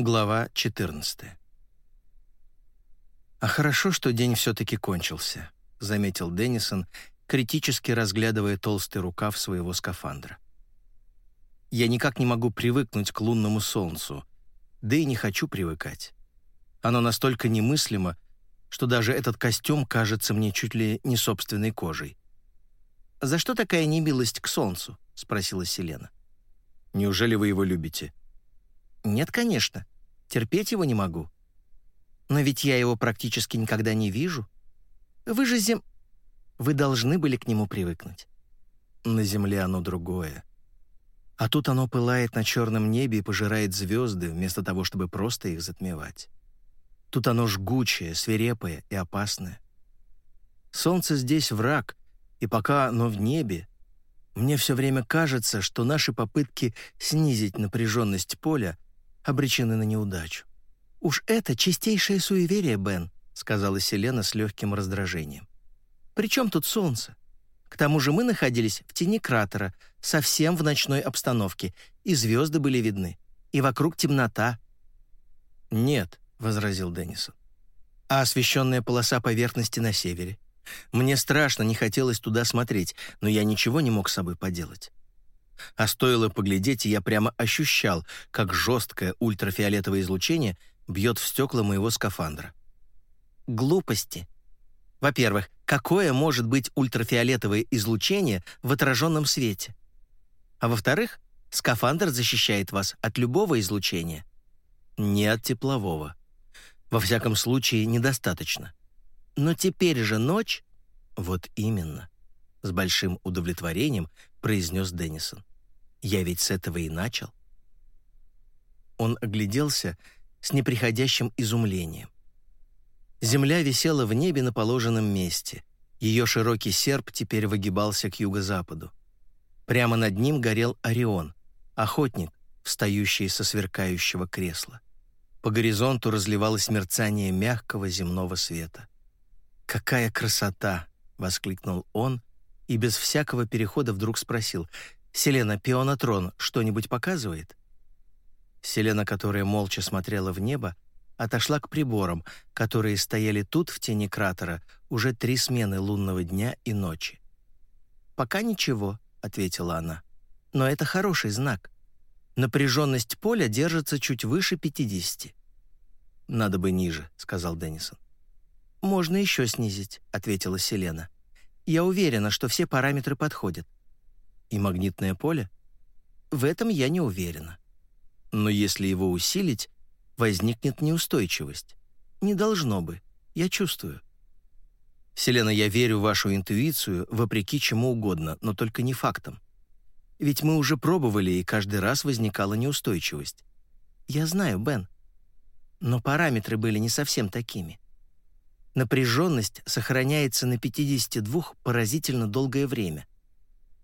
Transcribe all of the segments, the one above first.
Глава 14 «А хорошо, что день все-таки кончился», — заметил Деннисон, критически разглядывая толстый рукав своего скафандра. «Я никак не могу привыкнуть к лунному солнцу, да и не хочу привыкать. Оно настолько немыслимо, что даже этот костюм кажется мне чуть ли не собственной кожей». «За что такая немилость к солнцу?» — спросила Селена. «Неужели вы его любите?» «Нет, конечно. Терпеть его не могу. Но ведь я его практически никогда не вижу. Вы же зем... Вы должны были к нему привыкнуть. На земле оно другое. А тут оно пылает на черном небе и пожирает звезды, вместо того, чтобы просто их затмевать. Тут оно жгучее, свирепое и опасное. Солнце здесь враг, и пока оно в небе, мне все время кажется, что наши попытки снизить напряженность поля обречены на неудачу. «Уж это чистейшее суеверие, Бен», — сказала Селена с легким раздражением. «При чем тут солнце? К тому же мы находились в тени кратера, совсем в ночной обстановке, и звезды были видны, и вокруг темнота». «Нет», — возразил Деннисон. «А освещенная полоса поверхности на севере? Мне страшно, не хотелось туда смотреть, но я ничего не мог с собой поделать. А стоило поглядеть, и я прямо ощущал, как жесткое ультрафиолетовое излучение бьет в стекла моего скафандра. Глупости. Во-первых, какое может быть ультрафиолетовое излучение в отраженном свете? А во-вторых, скафандр защищает вас от любого излучения. Не от теплового. Во всяком случае, недостаточно. Но теперь же ночь... Вот именно. С большим удовлетворением произнес Деннисон. Я ведь с этого и начал. Он огляделся с неприходящим изумлением. Земля висела в небе на положенном месте. Ее широкий серп теперь выгибался к юго-западу. Прямо над ним горел Орион, охотник, встающий со сверкающего кресла. По горизонту разливалось мерцание мягкого земного света. «Какая красота!» — воскликнул он и без всякого перехода вдруг спросил. «Селена, пионатрон что-нибудь показывает?» Селена, которая молча смотрела в небо, отошла к приборам, которые стояли тут, в тени кратера, уже три смены лунного дня и ночи. «Пока ничего», — ответила она. «Но это хороший знак. Напряженность поля держится чуть выше 50». «Надо бы ниже», — сказал Деннисон. «Можно еще снизить», — ответила Селена. «Я уверена, что все параметры подходят». «И магнитное поле?» «В этом я не уверена». «Но если его усилить, возникнет неустойчивость». «Не должно бы. Я чувствую». «Селена, я верю в вашу интуицию, вопреки чему угодно, но только не фактам. Ведь мы уже пробовали, и каждый раз возникала неустойчивость». «Я знаю, Бен. Но параметры были не совсем такими». Напряженность сохраняется на 52 поразительно долгое время.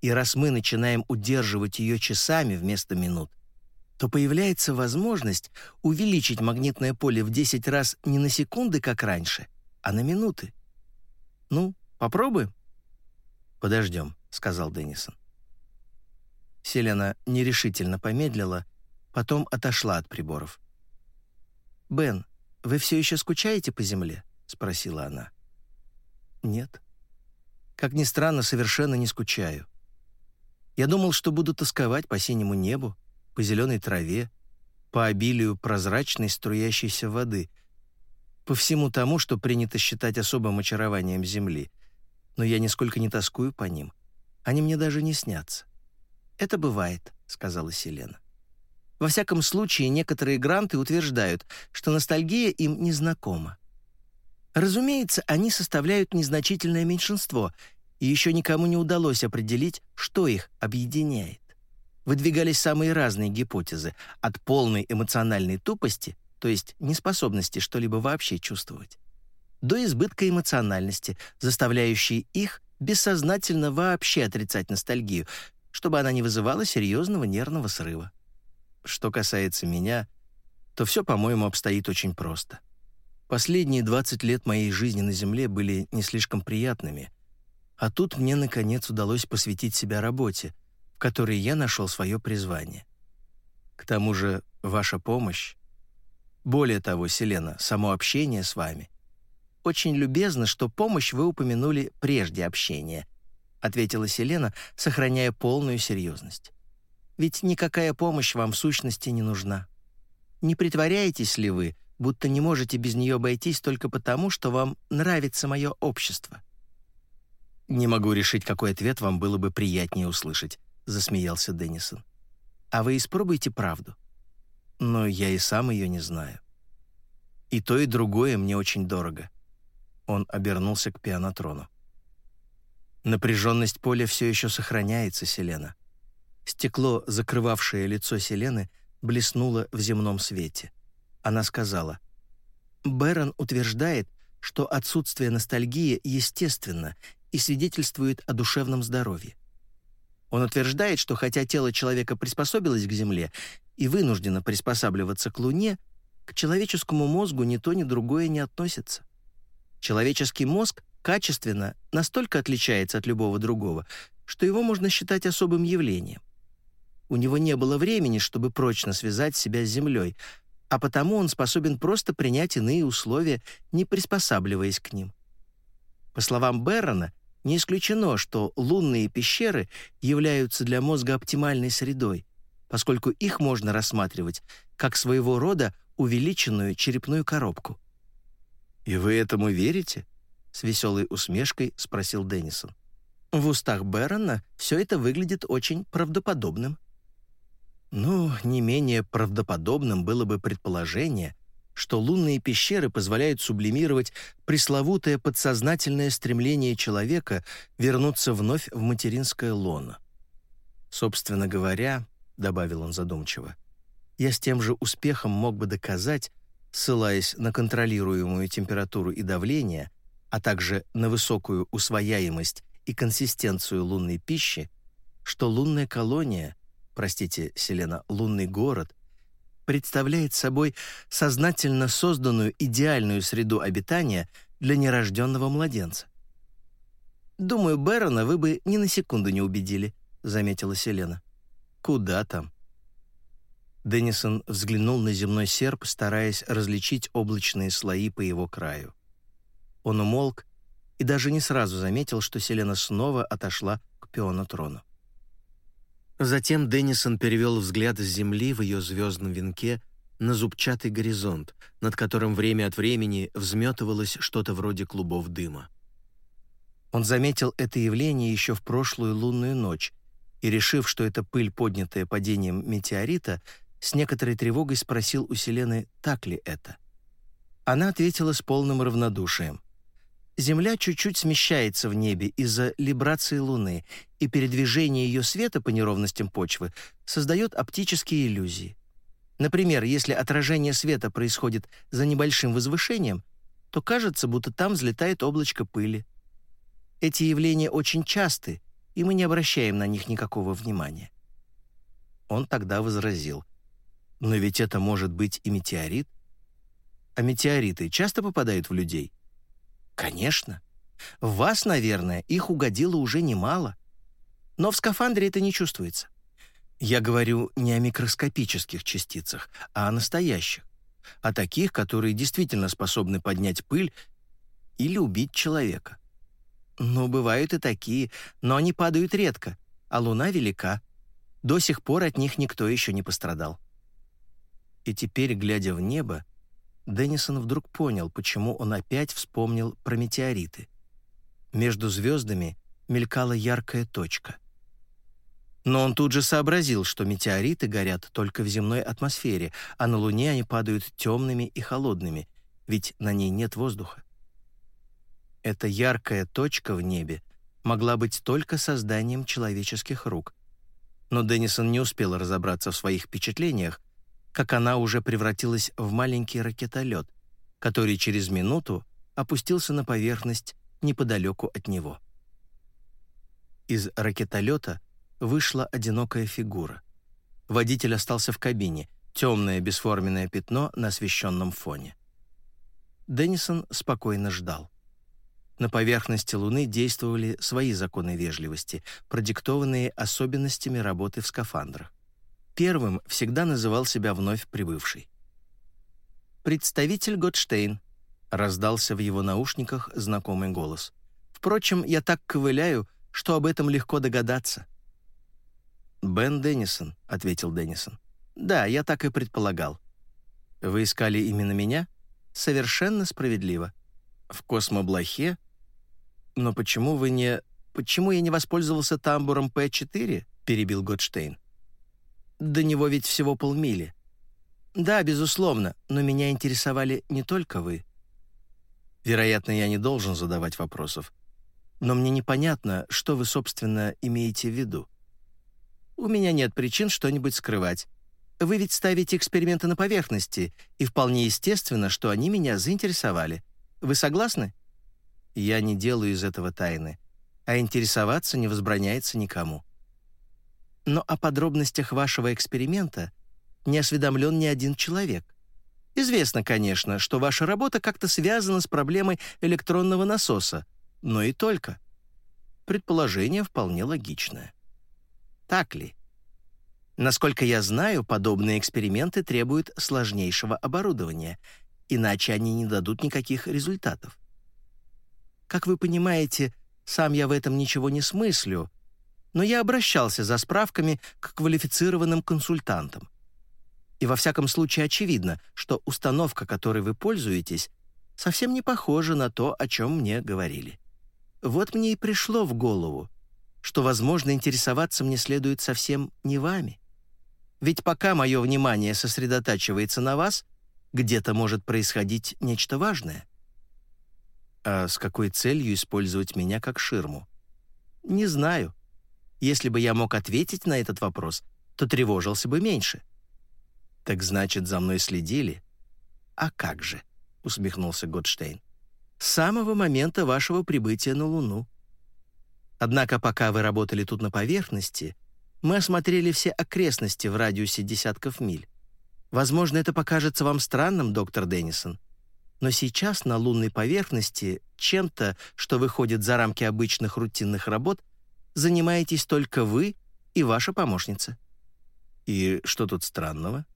И раз мы начинаем удерживать ее часами вместо минут, то появляется возможность увеличить магнитное поле в 10 раз не на секунды, как раньше, а на минуты. Ну, попробуем? «Подождем», — сказал Деннисон. Селена нерешительно помедлила, потом отошла от приборов. «Бен, вы все еще скучаете по Земле?» — спросила она. «Нет. Как ни странно, совершенно не скучаю. Я думал, что буду тосковать по синему небу, по зеленой траве, по обилию прозрачной струящейся воды, по всему тому, что принято считать особым очарованием Земли. Но я нисколько не тоскую по ним. Они мне даже не снятся. «Это бывает», — сказала Селена. Во всяком случае, некоторые гранты утверждают, что ностальгия им незнакома. Разумеется, они составляют незначительное меньшинство, и еще никому не удалось определить, что их объединяет. Выдвигались самые разные гипотезы, от полной эмоциональной тупости, то есть неспособности что-либо вообще чувствовать, до избытка эмоциональности, заставляющей их бессознательно вообще отрицать ностальгию, чтобы она не вызывала серьезного нервного срыва. Что касается меня, то все, по-моему, обстоит очень просто. Последние 20 лет моей жизни на Земле были не слишком приятными, а тут мне, наконец, удалось посвятить себя работе, в которой я нашел свое призвание. К тому же ваша помощь Более того, Селена, само общение с вами. Очень любезно, что помощь вы упомянули прежде общения, ответила Селена, сохраняя полную серьезность. Ведь никакая помощь вам в сущности не нужна. Не притворяетесь ли вы, будто не можете без нее обойтись только потому, что вам нравится мое общество?» «Не могу решить, какой ответ вам было бы приятнее услышать», — засмеялся Деннисон. «А вы испробуйте правду». «Но я и сам ее не знаю. И то, и другое мне очень дорого». Он обернулся к пианотрону. Напряженность поля все еще сохраняется, Селена. Стекло, закрывавшее лицо Селены, блеснуло в земном свете. Она сказала, «Бэрон утверждает, что отсутствие ностальгии естественно и свидетельствует о душевном здоровье. Он утверждает, что хотя тело человека приспособилось к Земле и вынуждено приспосабливаться к Луне, к человеческому мозгу ни то, ни другое не относится. Человеческий мозг качественно настолько отличается от любого другого, что его можно считать особым явлением. У него не было времени, чтобы прочно связать себя с Землей, а потому он способен просто принять иные условия, не приспосабливаясь к ним. По словам Беррона, не исключено, что лунные пещеры являются для мозга оптимальной средой, поскольку их можно рассматривать как своего рода увеличенную черепную коробку. «И вы этому верите?» — с веселой усмешкой спросил Деннисон. В устах Бэрона все это выглядит очень правдоподобным. Ну, не менее правдоподобным было бы предположение, что лунные пещеры позволяют сублимировать пресловутое подсознательное стремление человека вернуться вновь в материнское лоно. «Собственно говоря», — добавил он задумчиво, «я с тем же успехом мог бы доказать, ссылаясь на контролируемую температуру и давление, а также на высокую усвояемость и консистенцию лунной пищи, что лунная колония — простите, Селена, лунный город, представляет собой сознательно созданную идеальную среду обитания для нерожденного младенца. «Думаю, Бэрона вы бы ни на секунду не убедили», — заметила Селена. «Куда там?» Деннисон взглянул на земной серп, стараясь различить облачные слои по его краю. Он умолк и даже не сразу заметил, что Селена снова отошла к пионотрону. Затем Деннисон перевел взгляд с земли в ее звездном венке на зубчатый горизонт, над которым время от времени взметывалось что-то вроде клубов дыма. Он заметил это явление еще в прошлую лунную ночь и, решив, что это пыль, поднятая падением метеорита, с некоторой тревогой спросил у Селены, так ли это. Она ответила с полным равнодушием. Земля чуть-чуть смещается в небе из-за либрации Луны, и передвижение ее света по неровностям почвы создает оптические иллюзии. Например, если отражение света происходит за небольшим возвышением, то кажется, будто там взлетает облачко пыли. Эти явления очень часты, и мы не обращаем на них никакого внимания. Он тогда возразил, «Но ведь это может быть и метеорит. А метеориты часто попадают в людей?» Конечно. В вас, наверное, их угодило уже немало. Но в скафандре это не чувствуется. Я говорю не о микроскопических частицах, а о настоящих. О таких, которые действительно способны поднять пыль или убить человека. Ну, бывают и такие, но они падают редко, а Луна велика. До сих пор от них никто еще не пострадал. И теперь, глядя в небо, Деннисон вдруг понял, почему он опять вспомнил про метеориты. Между звездами мелькала яркая точка. Но он тут же сообразил, что метеориты горят только в земной атмосфере, а на Луне они падают темными и холодными, ведь на ней нет воздуха. Эта яркая точка в небе могла быть только созданием человеческих рук. Но Деннисон не успел разобраться в своих впечатлениях, как она уже превратилась в маленький ракетолет, который через минуту опустился на поверхность неподалеку от него. Из ракетолета вышла одинокая фигура. Водитель остался в кабине, темное бесформенное пятно на освещенном фоне. Деннисон спокойно ждал. На поверхности Луны действовали свои законы вежливости, продиктованные особенностями работы в скафандрах. Первым всегда называл себя вновь прибывший. «Представитель Готштейн», — раздался в его наушниках знакомый голос. «Впрочем, я так ковыляю, что об этом легко догадаться». «Бен Деннисон», — ответил Деннисон. «Да, я так и предполагал». «Вы искали именно меня?» «Совершенно справедливо». «В космоблохе? Но почему вы не... Почему я не воспользовался тамбуром П-4?» — перебил Готштейн. «До него ведь всего полмили». «Да, безусловно, но меня интересовали не только вы». «Вероятно, я не должен задавать вопросов. Но мне непонятно, что вы, собственно, имеете в виду». «У меня нет причин что-нибудь скрывать. Вы ведь ставите эксперименты на поверхности, и вполне естественно, что они меня заинтересовали. Вы согласны?» «Я не делаю из этого тайны, а интересоваться не возбраняется никому». «Но о подробностях вашего эксперимента — не осведомлен ни один человек. Известно, конечно, что ваша работа как-то связана с проблемой электронного насоса, но и только. Предположение вполне логичное. Так ли? Насколько я знаю, подобные эксперименты требуют сложнейшего оборудования, иначе они не дадут никаких результатов. Как вы понимаете, сам я в этом ничего не смыслю, но я обращался за справками к квалифицированным консультантам. И во всяком случае очевидно, что установка, которой вы пользуетесь, совсем не похожа на то, о чем мне говорили. Вот мне и пришло в голову, что, возможно, интересоваться мне следует совсем не вами. Ведь пока мое внимание сосредотачивается на вас, где-то может происходить нечто важное. А с какой целью использовать меня как ширму? Не знаю. Если бы я мог ответить на этот вопрос, то тревожился бы меньше. — «Так значит, за мной следили?» «А как же?» — усмехнулся Готштейн. «С самого момента вашего прибытия на Луну. Однако пока вы работали тут на поверхности, мы осмотрели все окрестности в радиусе десятков миль. Возможно, это покажется вам странным, доктор Деннисон, но сейчас на лунной поверхности чем-то, что выходит за рамки обычных рутинных работ, занимаетесь только вы и ваша помощница». «И что тут странного?»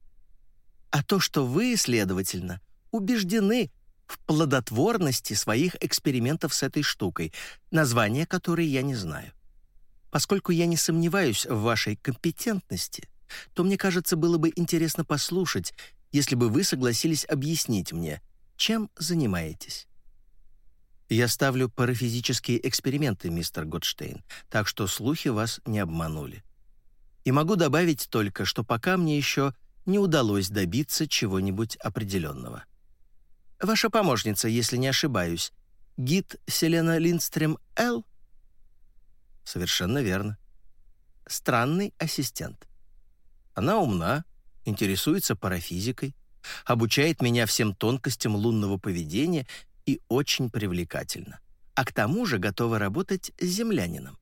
а то, что вы, следовательно, убеждены в плодотворности своих экспериментов с этой штукой, название которой я не знаю. Поскольку я не сомневаюсь в вашей компетентности, то мне кажется, было бы интересно послушать, если бы вы согласились объяснить мне, чем занимаетесь. Я ставлю парафизические эксперименты, мистер Готштейн, так что слухи вас не обманули. И могу добавить только, что пока мне еще не удалось добиться чего-нибудь определенного. Ваша помощница, если не ошибаюсь, гид Селена Линдстрем Л? Совершенно верно. Странный ассистент. Она умна, интересуется парафизикой, обучает меня всем тонкостям лунного поведения и очень привлекательна. А к тому же готова работать с землянином.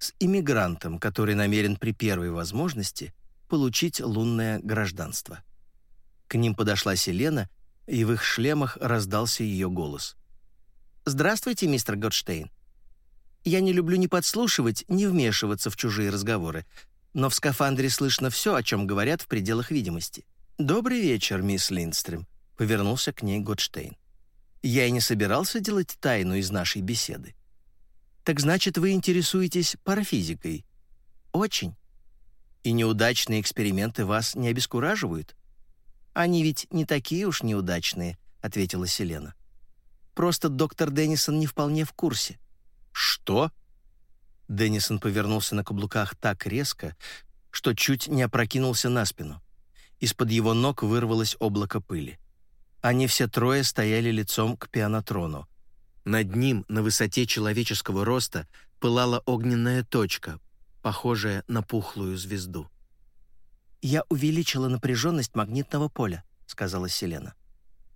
С иммигрантом, который намерен при первой возможности получить лунное гражданство. К ним подошла Селена, и в их шлемах раздался ее голос. «Здравствуйте, мистер Готштейн. Я не люблю ни подслушивать, ни вмешиваться в чужие разговоры, но в скафандре слышно все, о чем говорят в пределах видимости. «Добрый вечер, мисс Линдстрем», — повернулся к ней Готштейн. «Я и не собирался делать тайну из нашей беседы». «Так значит, вы интересуетесь парафизикой?» «Очень. И неудачные эксперименты вас не обескураживают? Они ведь не такие уж неудачные, ответила Селена. Просто доктор Деннисон не вполне в курсе. Что? Деннисон повернулся на каблуках так резко, что чуть не опрокинулся на спину. Из-под его ног вырвалось облако пыли. Они все трое стояли лицом к пианотрону. Над ним, на высоте человеческого роста, пылала огненная точка, похожая на пухлую звезду. «Я увеличила напряженность магнитного поля», — сказала Селена.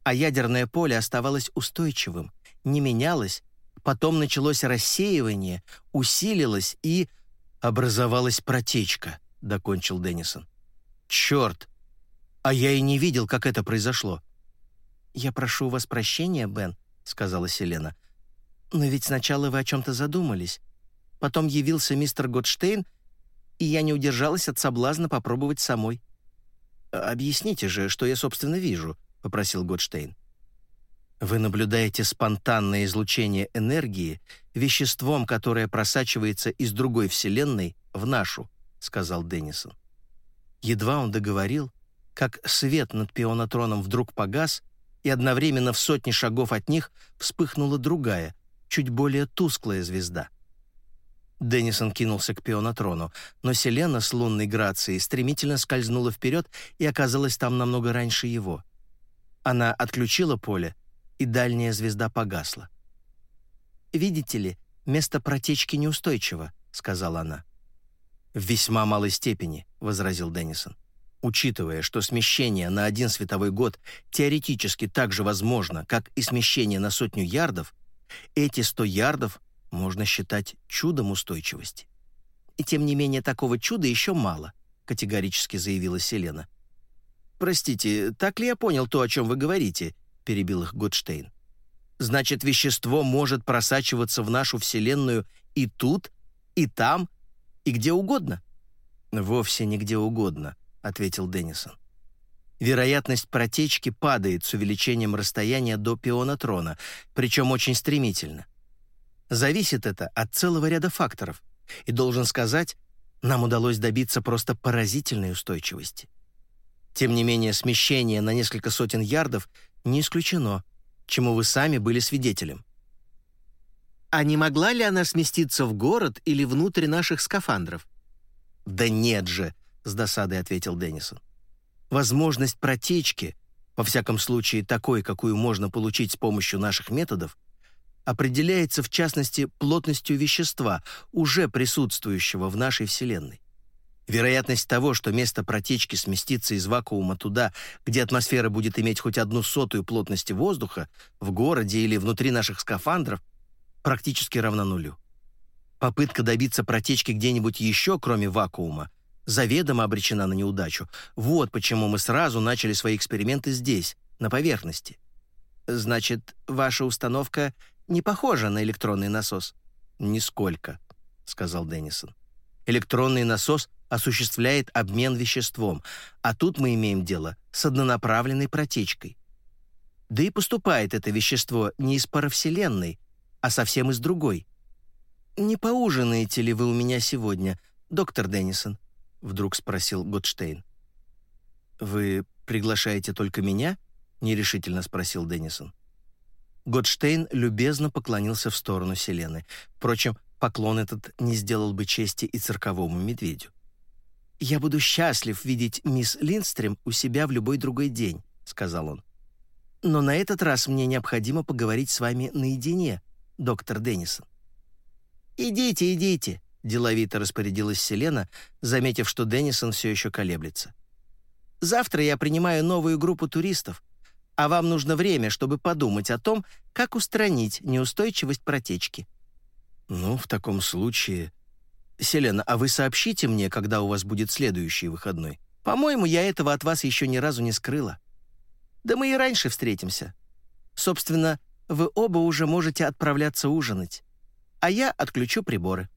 «А ядерное поле оставалось устойчивым, не менялось, потом началось рассеивание, усилилось и...» «Образовалась протечка», — докончил Деннисон. «Черт! А я и не видел, как это произошло». «Я прошу у вас прощения, Бен», — сказала Селена. «Но ведь сначала вы о чем-то задумались. Потом явился мистер Готштейн, и я не удержалась от соблазна попробовать самой. «Объясните же, что я, собственно, вижу», — попросил Готштейн. «Вы наблюдаете спонтанное излучение энергии веществом, которое просачивается из другой вселенной в нашу», — сказал Деннисон. Едва он договорил, как свет над пионатроном вдруг погас, и одновременно в сотни шагов от них вспыхнула другая, чуть более тусклая звезда. Деннисон кинулся к пионатрону, но Селена с лунной грацией стремительно скользнула вперед и оказалась там намного раньше его. Она отключила поле, и дальняя звезда погасла. «Видите ли, место протечки неустойчиво», — сказала она. «В весьма малой степени», — возразил Деннисон. «Учитывая, что смещение на один световой год теоретически так же возможно, как и смещение на сотню ярдов, эти 100 ярдов можно считать чудом устойчивости». «И тем не менее такого чуда еще мало», — категорически заявила Селена. «Простите, так ли я понял то, о чем вы говорите?» — перебил их Готштейн. «Значит, вещество может просачиваться в нашу Вселенную и тут, и там, и где угодно?» «Вовсе не где угодно», — ответил Деннисон. Вероятность протечки падает с увеличением расстояния до пионатрона, причем очень стремительно. Зависит это от целого ряда факторов, и, должен сказать, нам удалось добиться просто поразительной устойчивости. Тем не менее, смещение на несколько сотен ярдов не исключено, чему вы сами были свидетелем. А не могла ли она сместиться в город или внутрь наших скафандров? «Да нет же», — с досадой ответил Деннисон. «Возможность протечки, во всяком случае такой, какую можно получить с помощью наших методов, определяется в частности плотностью вещества, уже присутствующего в нашей Вселенной. Вероятность того, что место протечки сместится из вакуума туда, где атмосфера будет иметь хоть одну сотую плотности воздуха, в городе или внутри наших скафандров, практически равна нулю. Попытка добиться протечки где-нибудь еще, кроме вакуума, заведомо обречена на неудачу. Вот почему мы сразу начали свои эксперименты здесь, на поверхности. Значит, ваша установка не похожа на электронный насос? Нисколько, сказал Деннисон. Электронный насос осуществляет обмен веществом, а тут мы имеем дело с однонаправленной протечкой. Да и поступает это вещество не из паравселенной, а совсем из другой. «Не поужинаете ли вы у меня сегодня, доктор Деннисон?» — вдруг спросил Готштейн. «Вы приглашаете только меня?» — нерешительно спросил Деннисон. Готштейн любезно поклонился в сторону Селены. Впрочем, поклон этот не сделал бы чести и цирковому медведю. «Я буду счастлив видеть мисс Линдстрем у себя в любой другой день», — сказал он. «Но на этот раз мне необходимо поговорить с вами наедине, доктор Деннисон». «Идите, идите», — деловито распорядилась Селена, заметив, что Деннисон все еще колеблется. «Завтра я принимаю новую группу туристов, а вам нужно время, чтобы подумать о том, как устранить неустойчивость протечки». «Ну, в таком случае...» «Селена, а вы сообщите мне, когда у вас будет следующий выходной? По-моему, я этого от вас еще ни разу не скрыла. Да мы и раньше встретимся. Собственно, вы оба уже можете отправляться ужинать, а я отключу приборы».